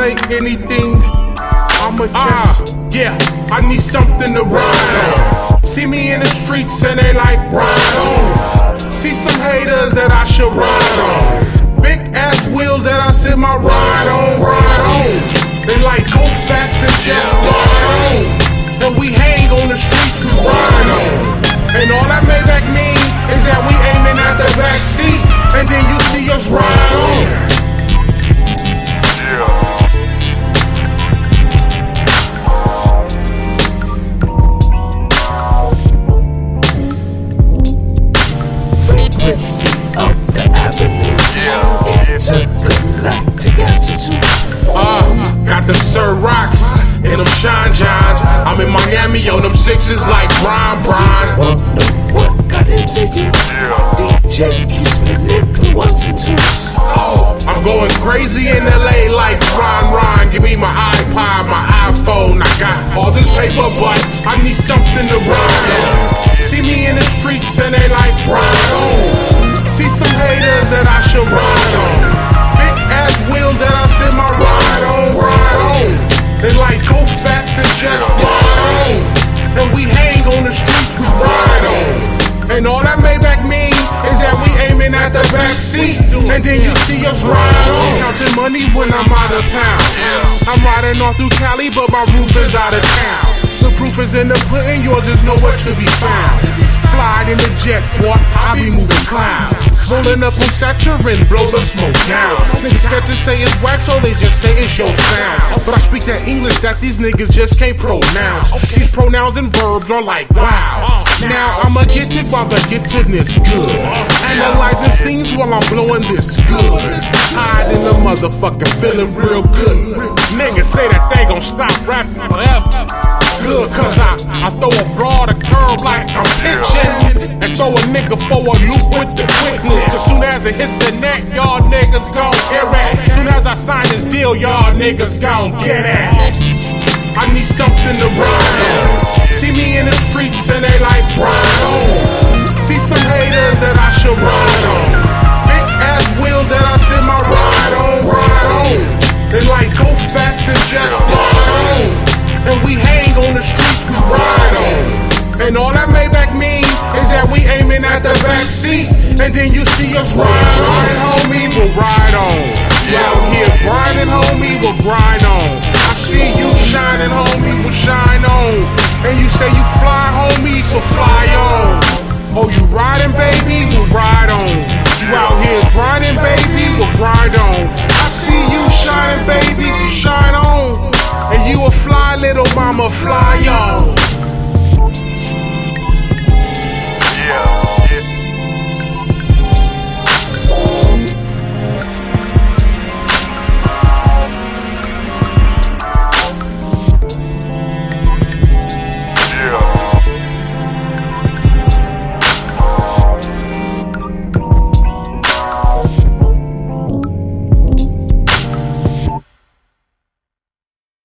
say anything. I'ma ah, just, yeah, I need something to ride on. See me in the streets and they like ride on. See some haters that I should ride on. Big ass wheels that I sit my ride on, ride on. They like go fast and just ride Of the avenue. Intergalactic altitude. Uh, got them Cirocs and them Shine Johns. I'm in Miami on them sixes like Brian Brian. Know what got into you? DJ, you spinning the ones and twos. I'm going crazy in LA like Ron Ron. Give me my iPod, my iPhone. I got all this paper, but I need something to ride And all that Maybach mean is that we aiming at the back seat. And then you see us ride on. Counting money when I'm out of pound. I'm riding off through Cali, but my roof is out of town. The proof is in the pudding, yours is nowhere to be found. Fly in the jet, boy, I be moving clouds. Rolling up on Saturin, blow the smoke down. Niggas scared to say it's wax, so they just say it's your sound. But I speak that English that these niggas just can't pronounce. These pronouns and verbs are like wow. Now I'ma get it while the gittedness good. Analyzing scenes while I'm blowing this good. Hide in the motherfucker, feeling real good. Niggas say that they gon' stop rapping forever. Good, cause Throw a nigga for a loop with the quickness. As soon as it hits the net, y'all niggas gon' hear it. Soon as I sign this deal, y'all niggas gon' get it. I need something to ride. See me in the streets and they like ride on. That we aiming at the back seat. And then you see us ride on. homie, we'll ride on. You out here grinding, homie, we'll grind on. I see you shining, homie, we'll shine on. And you say you fly, homie, so fly on. Oh, you riding, baby, we'll ride on. You out here grinding, baby, we'll